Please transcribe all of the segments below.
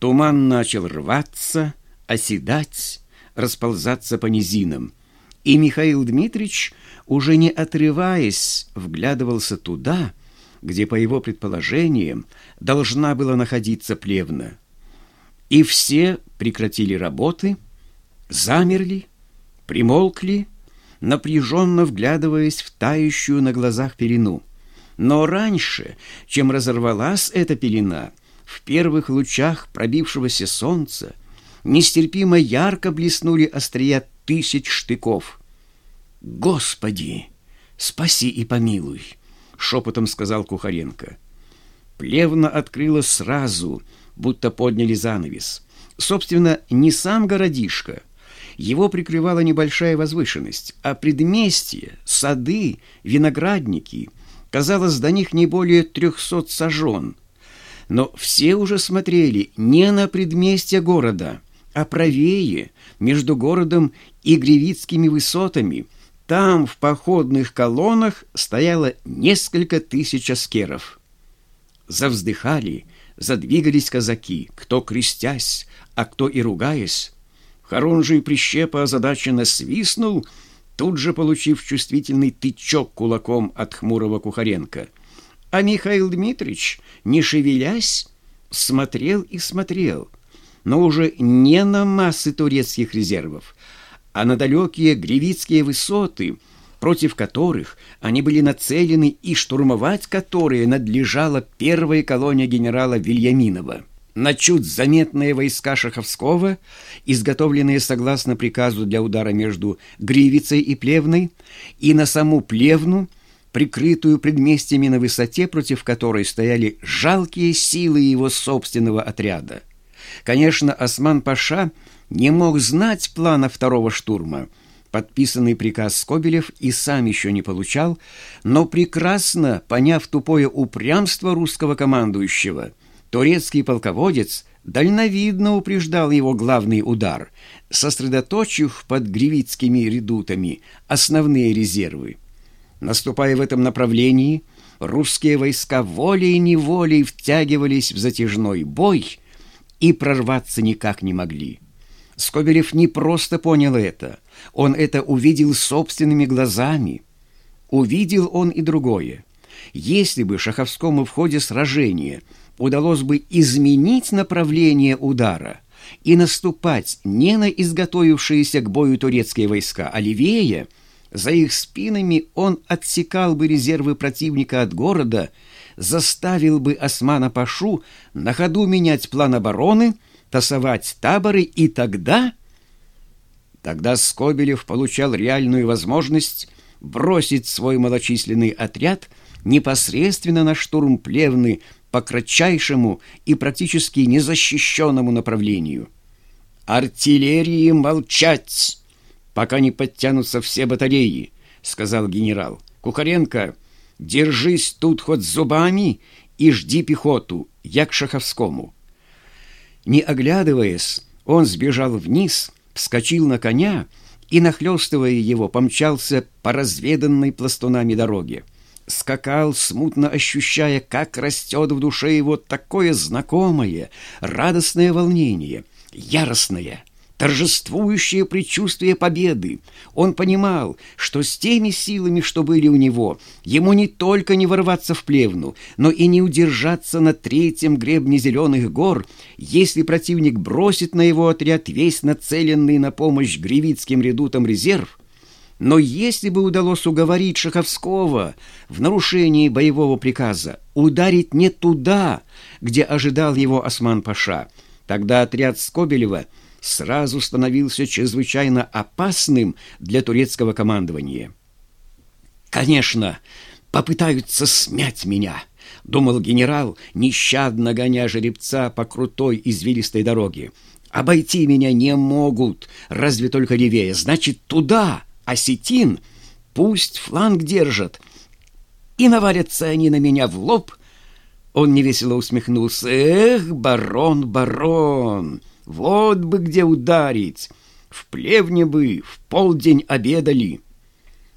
Туман начал рваться, оседать, расползаться по низинам, и Михаил Дмитриевич, уже не отрываясь, вглядывался туда, где, по его предположениям, должна была находиться плевна. И все прекратили работы, замерли, примолкли, напряженно вглядываясь в тающую на глазах пелену. Но раньше, чем разорвалась эта пелена, в первых лучах пробившегося солнца нестерпимо ярко блеснули острия тысяч штыков. «Господи, спаси и помилуй!» — шепотом сказал Кухаренко. Плевна открыла сразу, будто подняли занавес. Собственно, не сам городишко. Его прикрывала небольшая возвышенность, а предместье, сады, виноградники, казалось, до них не более трехсот сажен. Но все уже смотрели не на предместье города, а правее, между городом и Гривицкими высотами. Там в походных колоннах стояло несколько тысяч аскеров. Завздыхали, задвигались казаки, кто крестясь, а кто и ругаясь. Хорунжий прищепа озадаченно свистнул, тут же получив чувствительный тычок кулаком от хмурого Кухаренко. А Михаил Дмитриевич, не шевелясь, смотрел и смотрел, но уже не на массы турецких резервов, а на далекие гривицкие высоты, против которых они были нацелены и штурмовать которые надлежала первая колония генерала Вильяминова. На чуть заметные войска Шаховского, изготовленные согласно приказу для удара между Гривицей и Плевной, и на саму Плевну, прикрытую предместьями на высоте, против которой стояли жалкие силы его собственного отряда. Конечно, Осман-Паша не мог знать плана второго штурма. Подписанный приказ Скобелев и сам еще не получал, но прекрасно, поняв тупое упрямство русского командующего – Турецкий полководец дальновидно упреждал его главный удар, сосредоточив под гривицкими редутами основные резервы. Наступая в этом направлении, русские войска волей-неволей втягивались в затяжной бой и прорваться никак не могли. Скобелев не просто понял это, он это увидел собственными глазами. Увидел он и другое. Если бы Шаховскому в ходе сражения – удалось бы изменить направление удара и наступать не на изготовившиеся к бою турецкие войска, а левее, за их спинами он отсекал бы резервы противника от города, заставил бы Османа-Пашу на ходу менять план обороны, тасовать таборы, и тогда... Тогда Скобелев получал реальную возможность бросить свой малочисленный отряд непосредственно на штурм Плевны по кратчайшему и практически незащищенному направлению. «Артиллерии молчать, пока не подтянутся все батареи», — сказал генерал. «Кухаренко, держись тут хоть зубами и жди пехоту, я к Шаховскому». Не оглядываясь, он сбежал вниз, вскочил на коня и, нахлестывая его, помчался по разведанной пластунами дороге скакал, смутно ощущая, как растет в душе его такое знакомое, радостное волнение, яростное, торжествующее предчувствие победы. Он понимал, что с теми силами, что были у него, ему не только не ворваться в плевну, но и не удержаться на третьем гребне зеленых гор, если противник бросит на его отряд весь нацеленный на помощь гривицким редутам резерв, но если бы удалось уговорить Шаховского в нарушении боевого приказа ударить не туда, где ожидал его Осман-Паша, тогда отряд Скобелева сразу становился чрезвычайно опасным для турецкого командования. «Конечно, попытаются смять меня», — думал генерал, нещадно гоня жеребца по крутой извилистой дороге. «Обойти меня не могут, разве только левее, значит, туда!» осетин, пусть фланг держат. И наварятся они на меня в лоб. Он невесело усмехнулся. Эх, барон, барон, вот бы где ударить. В плевне бы в полдень обедали.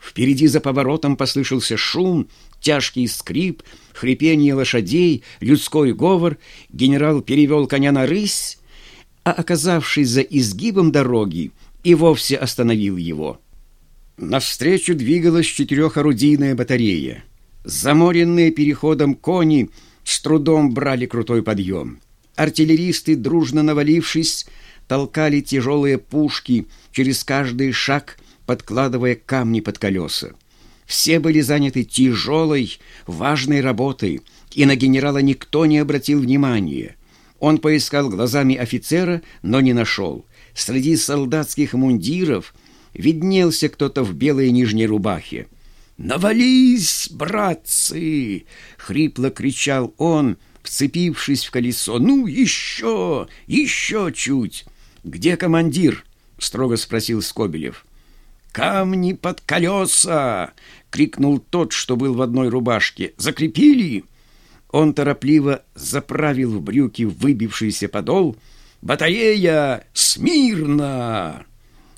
Впереди за поворотом послышался шум, тяжкий скрип, хрипение лошадей, людской говор, генерал перевел коня на рысь, а, оказавшись за изгибом дороги, и вовсе остановил его. Навстречу двигалась четырехорудийная батарея. Заморенные переходом кони с трудом брали крутой подъем. Артиллеристы, дружно навалившись, толкали тяжелые пушки через каждый шаг, подкладывая камни под колеса. Все были заняты тяжелой, важной работой, и на генерала никто не обратил внимания. Он поискал глазами офицера, но не нашел. Среди солдатских мундиров виднелся кто-то в белой нижней рубахе. «Навались, братцы!» — хрипло кричал он, вцепившись в колесо. «Ну, еще! Еще чуть!» «Где командир?» — строго спросил Скобелев. «Камни под колеса!» — крикнул тот, что был в одной рубашке. «Закрепили?» Он торопливо заправил в брюки выбившийся подол. «Батарея! Смирно!»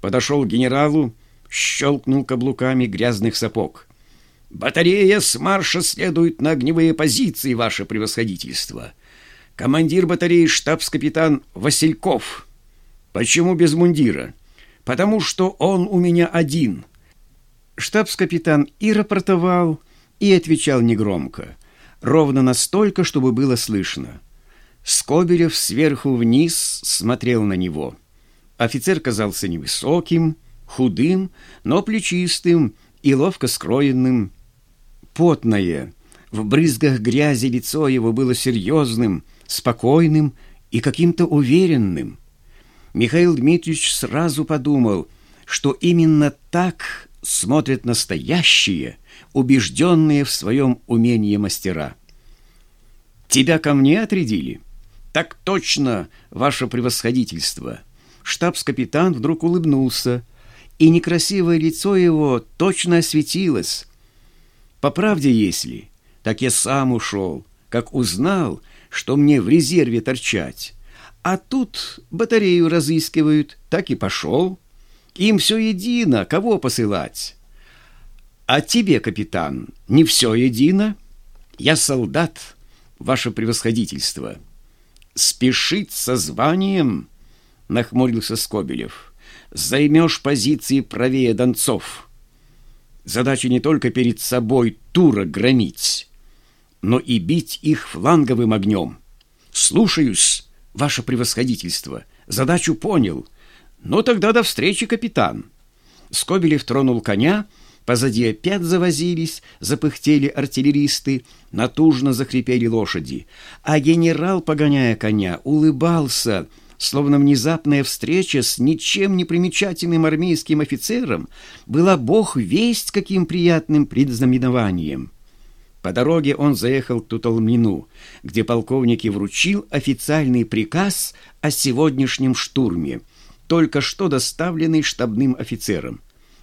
Подошел к генералу, щелкнул каблуками грязных сапог. «Батарея с марша следует на огневые позиции, ваше превосходительство. Командир батареи штабс-капитан Васильков. Почему без мундира?» потому что он у меня один». Штабс-капитан и рапортовал, и отвечал негромко, ровно настолько, чтобы было слышно. Скобелев сверху вниз смотрел на него. Офицер казался невысоким, худым, но плечистым и ловко скроенным. Потное, в брызгах грязи лицо его было серьезным, спокойным и каким-то уверенным. Михаил Дмитриевич сразу подумал, что именно так смотрят настоящие, убежденные в своем умении мастера. «Тебя ко мне отрядили?» «Так точно, ваше превосходительство!» Штабс-капитан вдруг улыбнулся, и некрасивое лицо его точно осветилось. «По правде, если, так я сам ушел, как узнал, что мне в резерве торчать». А тут батарею разыскивают, так и пошел. Им все едино, кого посылать. А тебе, капитан, не все едино? Я солдат, ваше превосходительство. Спешить со званием, нахмурился Скобелев. Займешь позиции правее донцов. Задача не только перед собой тура громить, но и бить их фланговым огнем. Слушаюсь, ваше превосходительство, задачу понял. Ну тогда до встречи, капитан. Скобелев тронул коня, позади опять завозились, запыхтели артиллеристы, натужно захрипели лошади, а генерал, погоняя коня, улыбался, словно внезапная встреча с ничем не примечательным армейским офицером была бог весть каким приятным предзнаменованием. По дороге он заехал к Туталмину, где полковник и вручил официальный приказ о сегодняшнем штурме, только что доставленный штабным офицером.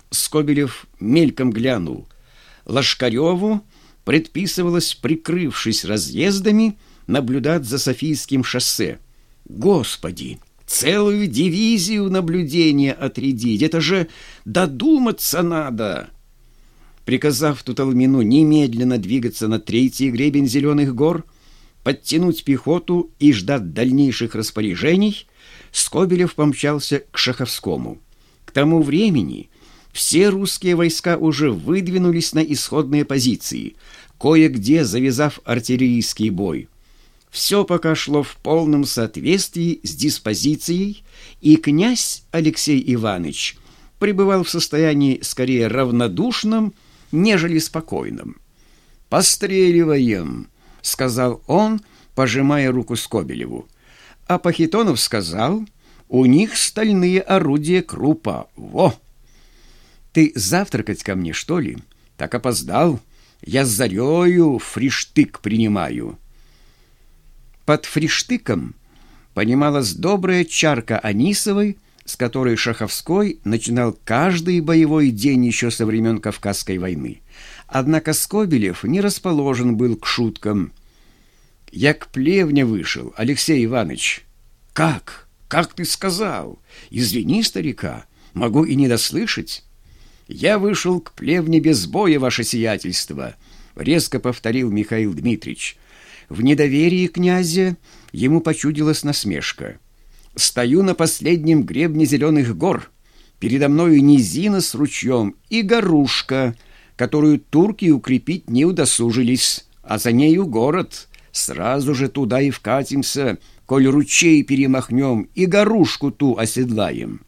Скобелев мельком глянул. Лошкареву предписывалось, прикрывшись разъездами, наблюдать за Софийским шоссе. Господи! Целую дивизию наблюдения отрядить! Это же додуматься надо!» приказав Туталмину немедленно двигаться на третий гребень Зеленых гор, подтянуть пехоту и ждать дальнейших распоряжений, Скобелев помчался к Шаховскому. К тому времени все русские войска уже выдвинулись на исходные позиции, кое-где завязав артиллерийский бой. Все пока шло в полном соответствии с диспозицией, и князь Алексей Иванович пребывал в состоянии скорее равнодушном, нежели спокойным. «Постреливаем», — сказал он, пожимая руку Скобелеву. А Пахитонов сказал, «У них стальные орудия крупа. Во!» «Ты завтракать ко мне, что ли? Так опоздал. Я с зарею фриштык принимаю». Под фриштыком понималась добрая чарка Анисовой — с которой Шаховской начинал каждый боевой день еще со времен Кавказской войны. Однако Скобелев не расположен был к шуткам. «Я к плевне вышел, Алексей Иванович». «Как? Как ты сказал? Извини, старика, могу и не дослышать». «Я вышел к плевне без боя, ваше сиятельство. резко повторил Михаил Дмитриевич. В недоверии князя ему почудилась насмешка. «Стою на последнем гребне зеленых гор. Передо мною низина с ручьем и горушка, которую турки укрепить не удосужились, а за нею город. Сразу же туда и вкатимся, коль ручей перемахнем и горушку ту оседлаем».